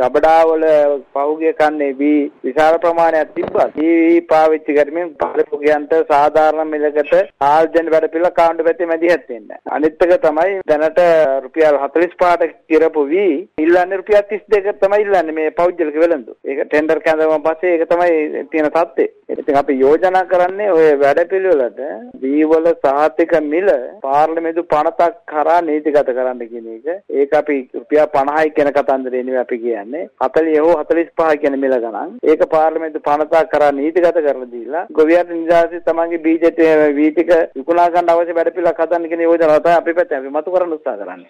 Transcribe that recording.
ගබඩාවල පහුගිය කන්නේ වී විශාල ප්‍රමාණයක් තිබ්බා. ඒ පාවිච්චි කරමින් පාරිභෝගිකයන්ට සාධාරණ මිලකට ආයෝජන වැඩ පිළිවෙල කාණ්ඩ පැත්තේ මැදිහත් වෙන්න. අනිත් එක තමයි දැනට රුපියල් 45ට කිරපු වී ඉල්ලන්නේ රුපියල් 32ක තමයි ඉල්ලන්නේ මේ පෞද්ගලික වෙළඳු. ඒක ටෙන්ඩර් කැඳවුම පස්සේ ඒක තමයි තියෙන තත්ත්වය. ඉතින් අපි යෝජනා කරන්නේ ඔය වැඩ පිළිවෙලට වී වල සහතික මිල පාර්ලිමේන්තු පනතක් කරා නීතිගත කරන්න කියන එක. ඒක අපි රුපියල් 50යි කියන කතන්දරේ නෙවෙයි අපි කියන්නේ. 40 හෝ 45 කියන මිල ගණන්. ඒක පාර්ලිමේන්තු පනතක් කරා නීතිගත කරලා දීලා ගොවියන්ට නිදාසි තමන්ගේ බීජ වී ටික විකුණා ගන්න අවශ්‍ය වැඩ පිළිවෙලක් හදන්න කියන යෝජනාව තමයි අපි පැත්තෙන් අපි මතු කරන්න උත්සාහ කරන්නේ.